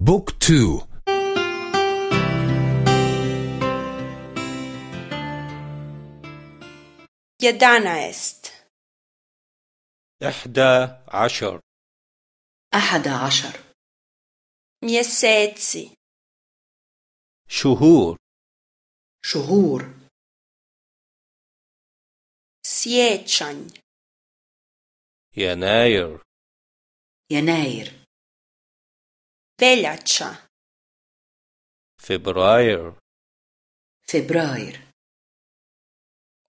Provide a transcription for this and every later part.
بوك تو. jedanaest إحدى عشر. أحد عشر. mjeseci شهور. شهور. siječanj يناير. يناير. Veljača. فبراير فبراير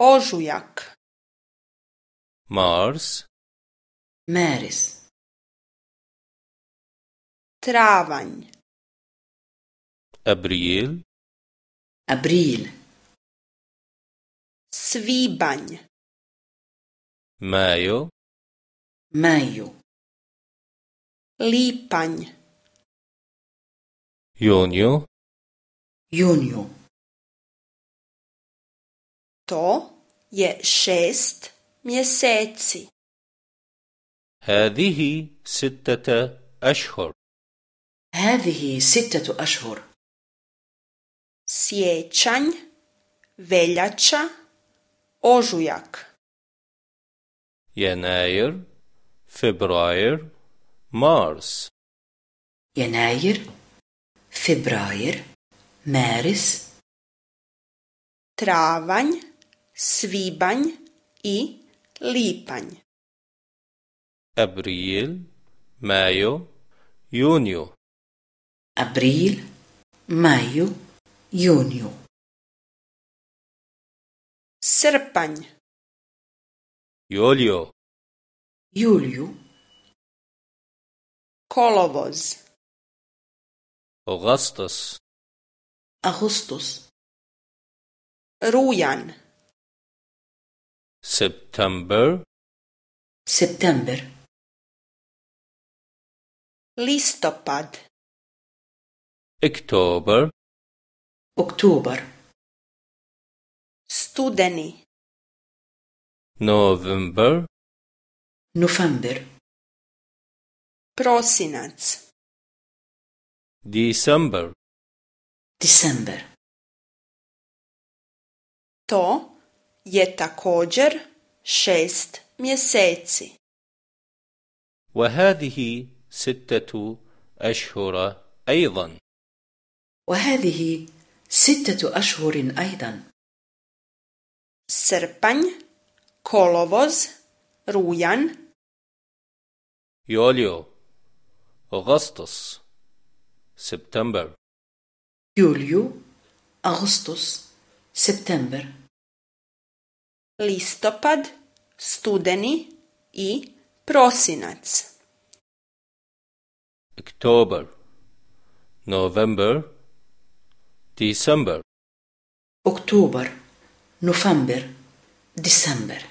ožujak. مارس مارس travanj. أبريل أبريل svibanj. مايو مايو lipanj. يونيو يونيو to je šest mjeseci. هذه ستة أشهر هذه ستة أشهر siječanj veljača ožujak. يناير فبراير مارس يناير فبراير مارس travanj svibanj i lipanj أبريل مايو يونيو. أبريل مايو يونيو. srpanj يوليو. يوليو. kolovoz أغسطس أغسطس rujan. سبتمبر سبتمبر listopad. أكتوبر أكتوبر studeni. نوفمبر نوفمبر prosinac ديسمبر ديسمبر to je također šest mjeseci. وهذه ستة أشهر أيضا. وهذه ستة أشهر أيضا. Srpanj kolovoz rujan. يوليو أغسطس سبتمبر. يوليو أغسطس سبتمبر. Listopad studeni i prosinac. أكتوبر نوفمبر ديسمبر أكتوبر نوفمبر ديسمبر